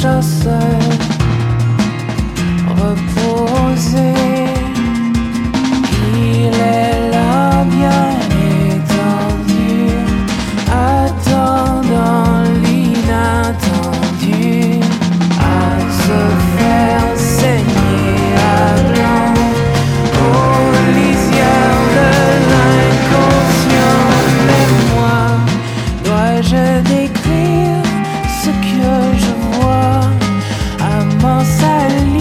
chasseur reposé. Il est là bien étendu, attendant l'inattendu à se faire saigner à blanc. Aux lisières de l'inconscient, mais moi, dois-je décrire? consegue